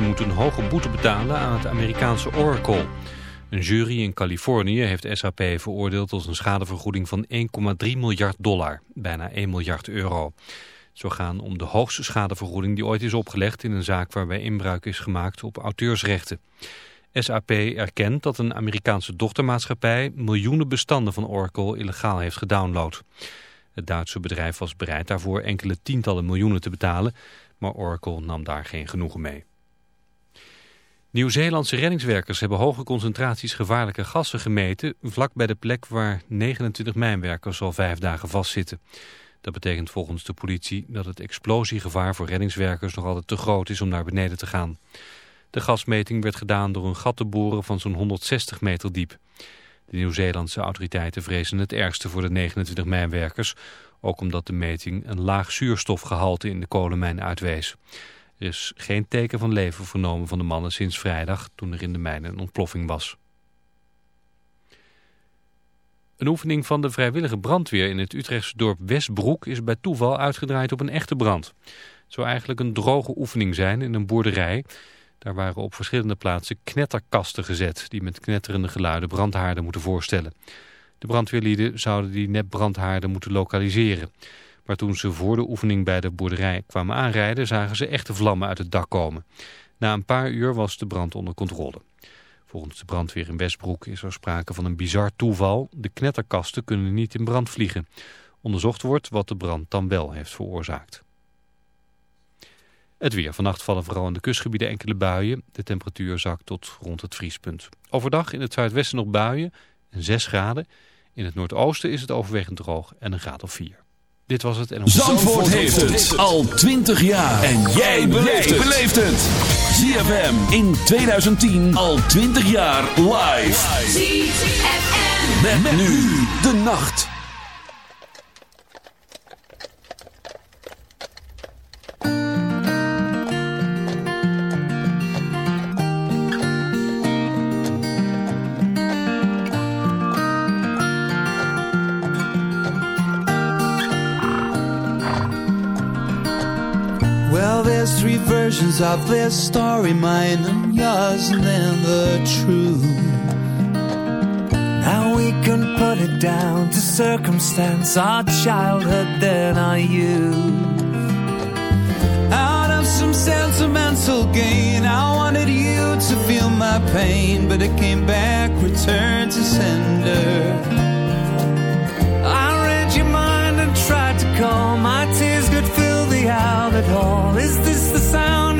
moet een hoge boete betalen aan het Amerikaanse Oracle. Een jury in Californië heeft SAP veroordeeld tot een schadevergoeding van 1,3 miljard dollar, bijna 1 miljard euro. Zo gaan om de hoogste schadevergoeding die ooit is opgelegd in een zaak waarbij inbruik is gemaakt op auteursrechten. SAP erkent dat een Amerikaanse dochtermaatschappij miljoenen bestanden van Oracle illegaal heeft gedownload. Het Duitse bedrijf was bereid daarvoor enkele tientallen miljoenen te betalen, maar Oracle nam daar geen genoegen mee. Nieuw-Zeelandse reddingswerkers hebben hoge concentraties gevaarlijke gassen gemeten... vlak bij de plek waar 29 mijnwerkers al vijf dagen vastzitten. Dat betekent volgens de politie dat het explosiegevaar voor reddingswerkers nog altijd te groot is om naar beneden te gaan. De gasmeting werd gedaan door een gat te boren van zo'n 160 meter diep. De Nieuw-Zeelandse autoriteiten vrezen het ergste voor de 29 mijnwerkers, ook omdat de meting een laag zuurstofgehalte in de kolenmijn uitwees. Er is geen teken van leven vernomen van de mannen sinds vrijdag toen er in de mijnen een ontploffing was. Een oefening van de vrijwillige brandweer in het Utrechtse dorp Westbroek is bij toeval uitgedraaid op een echte brand. Het zou eigenlijk een droge oefening zijn in een boerderij. Daar waren op verschillende plaatsen knetterkasten gezet die met knetterende geluiden brandhaarden moeten voorstellen. De brandweerlieden zouden die nepbrandhaarden moeten lokaliseren. Maar toen ze voor de oefening bij de boerderij kwamen aanrijden, zagen ze echte vlammen uit het dak komen. Na een paar uur was de brand onder controle. Volgens de brandweer in Westbroek is er sprake van een bizar toeval. De knetterkasten kunnen niet in brand vliegen. Onderzocht wordt wat de brand dan wel heeft veroorzaakt. Het weer. Vannacht vallen vooral in de kustgebieden enkele buien. De temperatuur zakt tot rond het vriespunt. Overdag in het zuidwesten nog buien en 6 graden. In het noordoosten is het overwegend droog en een graad of 4. Dit was het. En Zandvoort, Zandvoort heeft het al 20 jaar. En jij beleeft het. ZFM in 2010 al 20 jaar live. ZFM. Met, met nu de nacht. Versions of this story, mine and yours, and then the truth. Now we can put it down to circumstance, our childhood, then our youth. Out of some sentimental gain, I wanted you to feel my pain, but it came back, returned to sender. I read your mind and tried to calm my tears, could fill the outlet hall. Is this the sound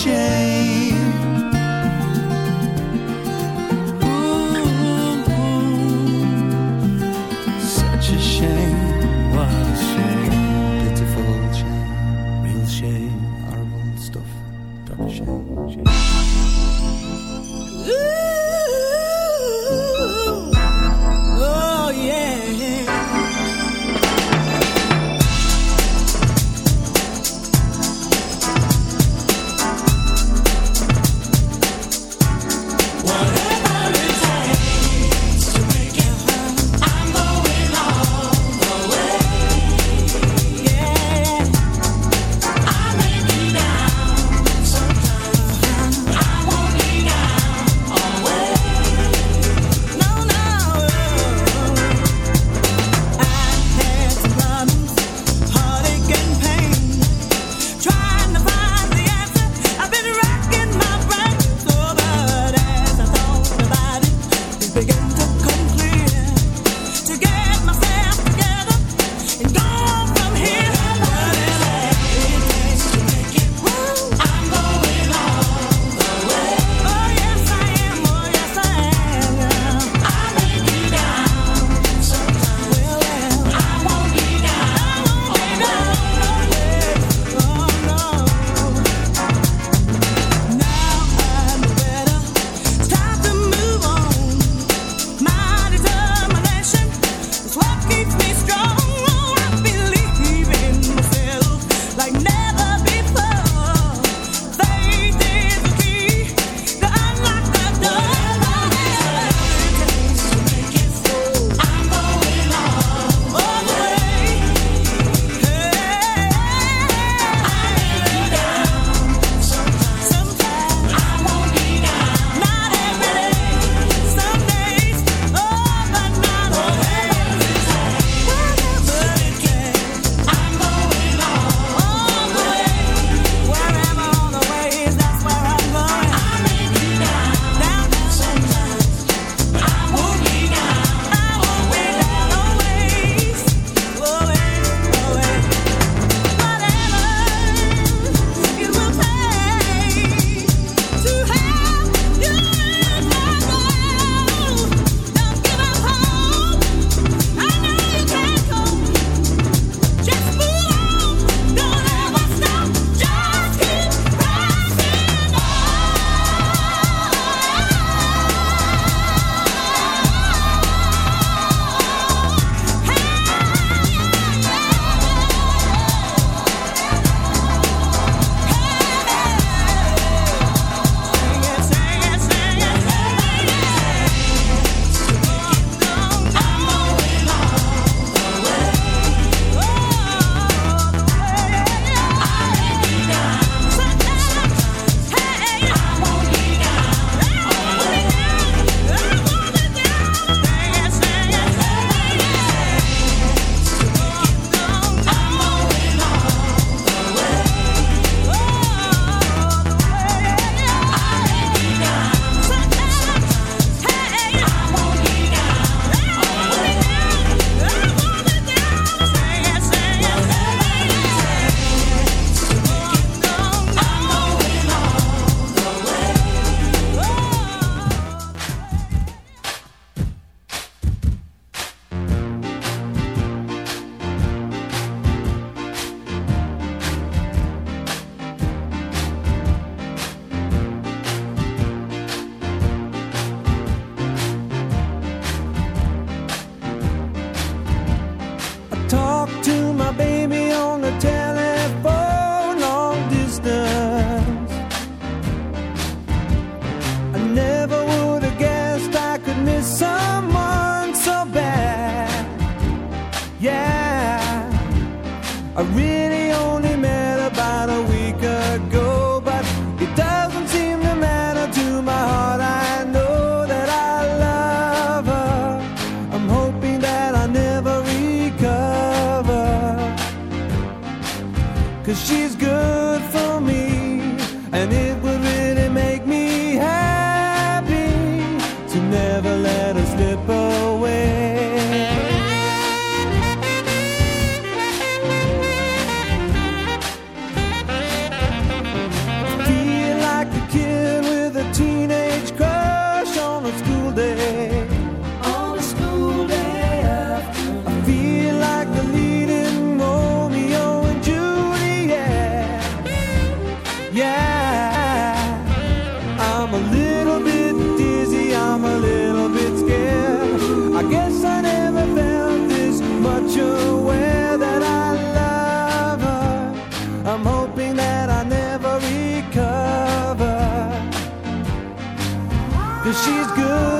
shame. Cause she's good.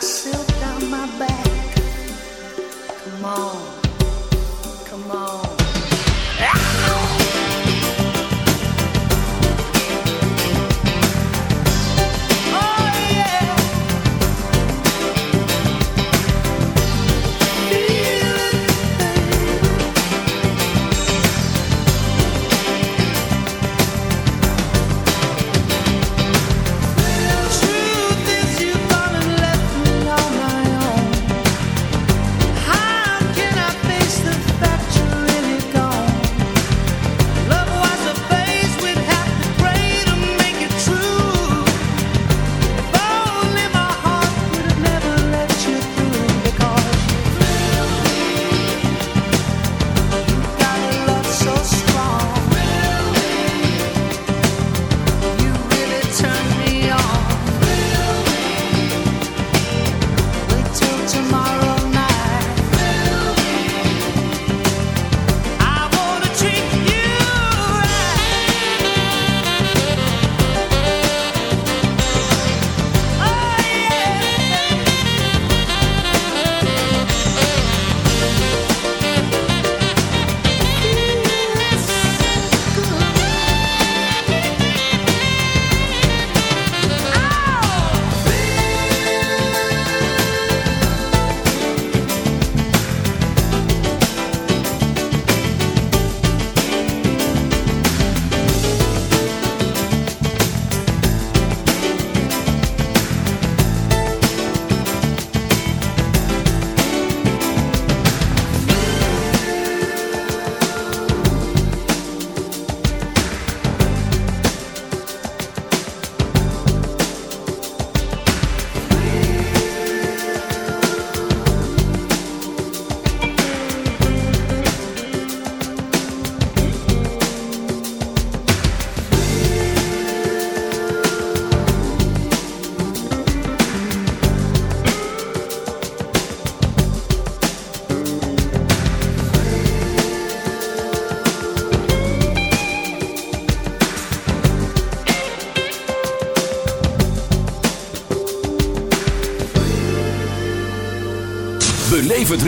Sure.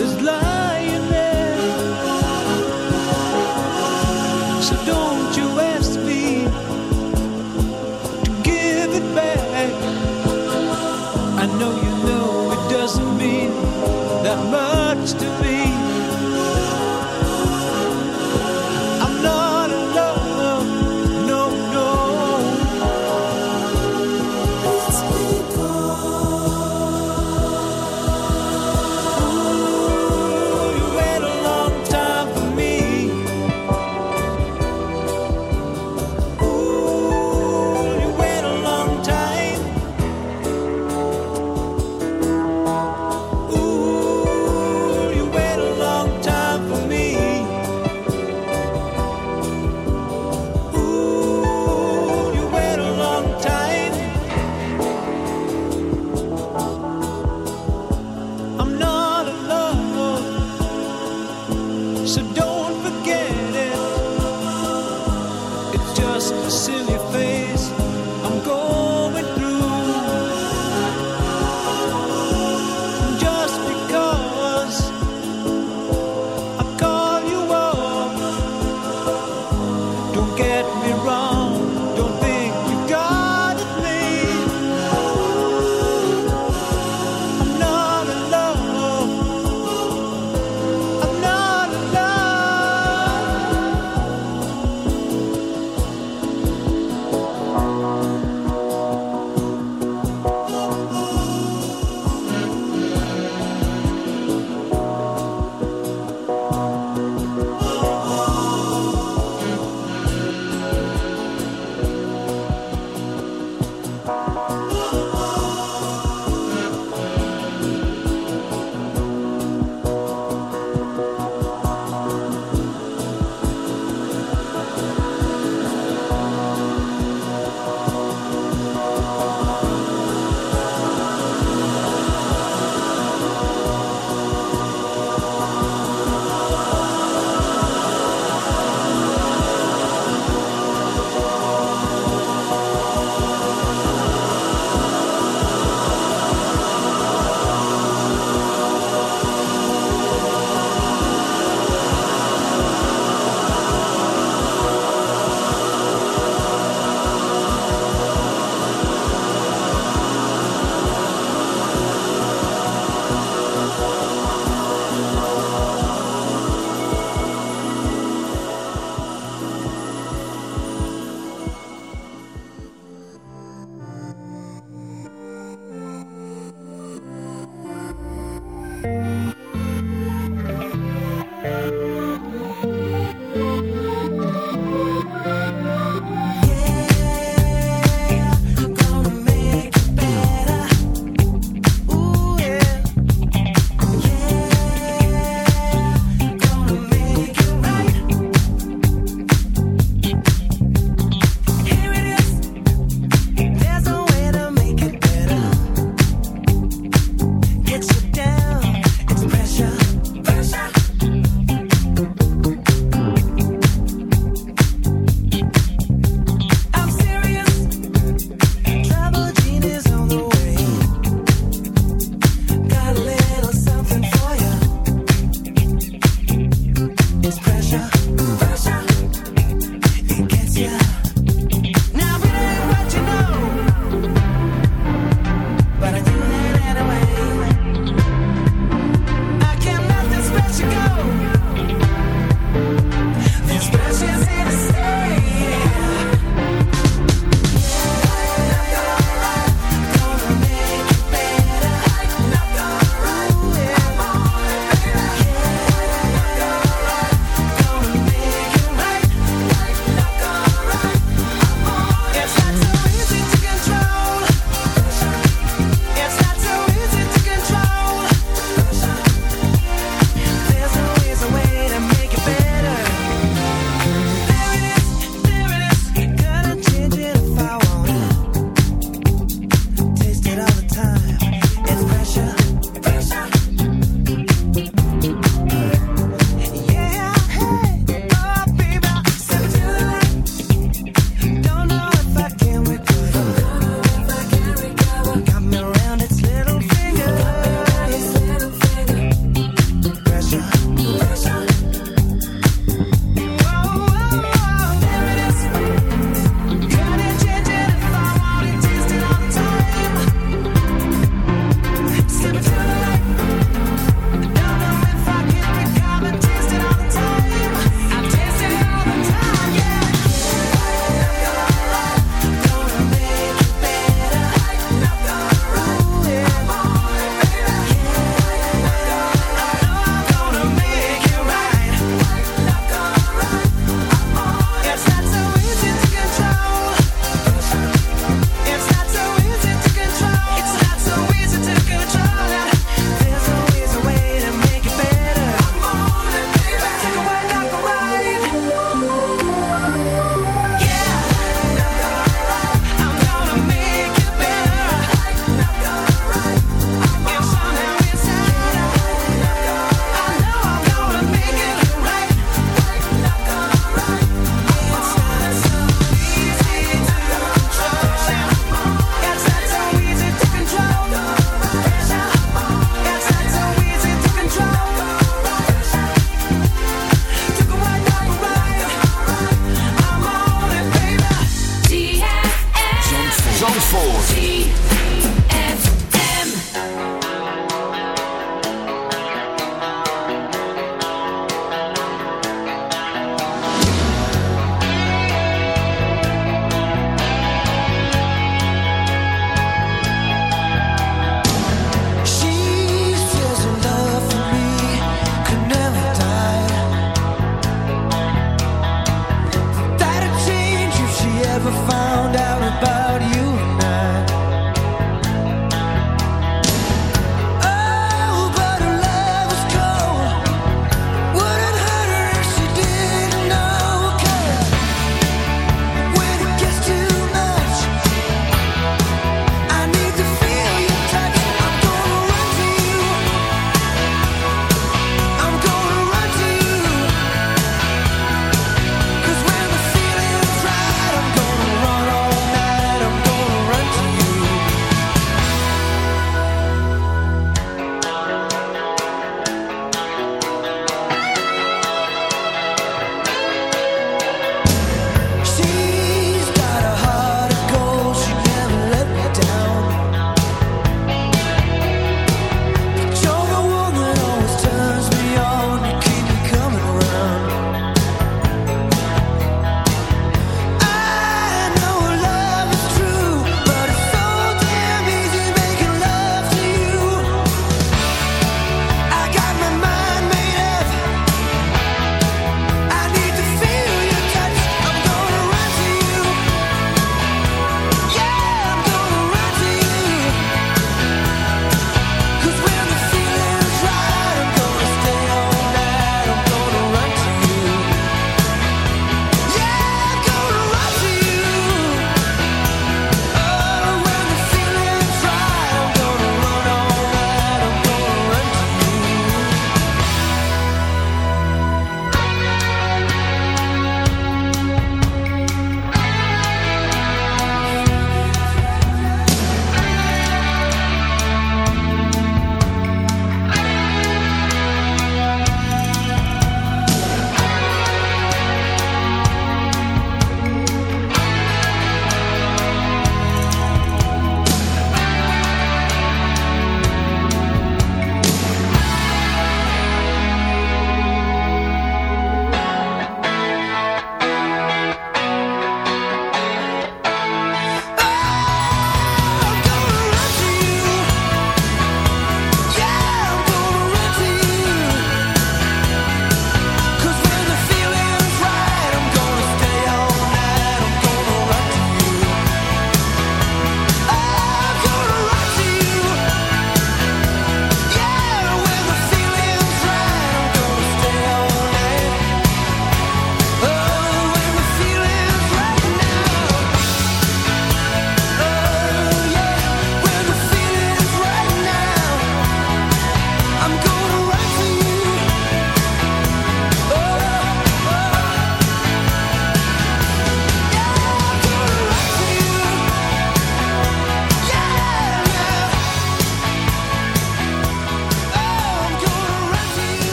There's love.